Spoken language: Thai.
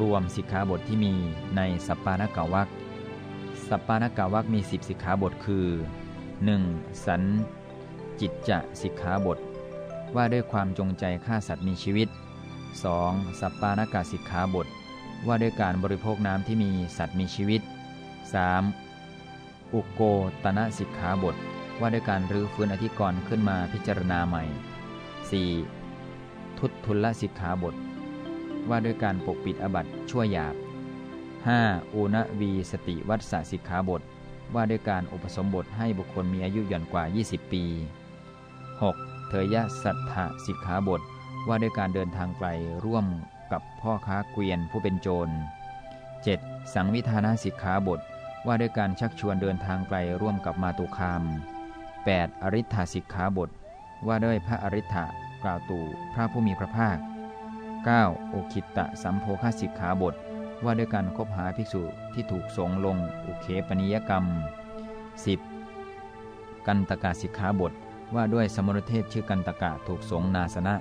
รวมสิกขาบทที่มีในสัปปานกวักสัปปานกวักมี 10 สิกขาบทคือ 1. สันจิตจะสิกขาบท ว่าด้วยความจงใจฆ่าสัตว์มีชีวิต 2. สัปปานกาสิกขาบท ว่าด้วยการบริโภคน้ำที่มีสัตว์มีชีวิต 3. อุโกตนะสิกขาบท ว่าด้วยการรื้อฟื้นอธิกรณ์ขึ้นมาพิจารณาใหม่ 4. ทุตทุลสิกขาบท ว่าด้วยการปกปิดอบัตชั่วหยาบ 5. อุณวีสติวัตสสิกขาบท ว่าด้วยการอุปสมบทให้บุคคลมีอายุหย่อนกว่า 20 ปี 6. เทยสัทธสิกขาบท ว่าด้วยการเดินทางไกลร่วมกับพ่อค้าเกวียนผู้เป็นโจร 7. สังวิธานาสิกขาบท ว่าด้วยการชักชวนเดินทางไกลร่วมกับมาตุคาม 8. อริ t สิกขาบท ว่าด้วยพระอริ t กล่าวตู่พระผู้มีพระภาค 9. โอคิตะสัมโพคสิกขาบท ว่าด้วยการคบหาภิกษุที่ถูกสงลงอุเคปนิยกรรม 10. กันตกาสิกขาบท ว่าด้วยสมรเทศชื่อกันตกะถูกสงนาสนะ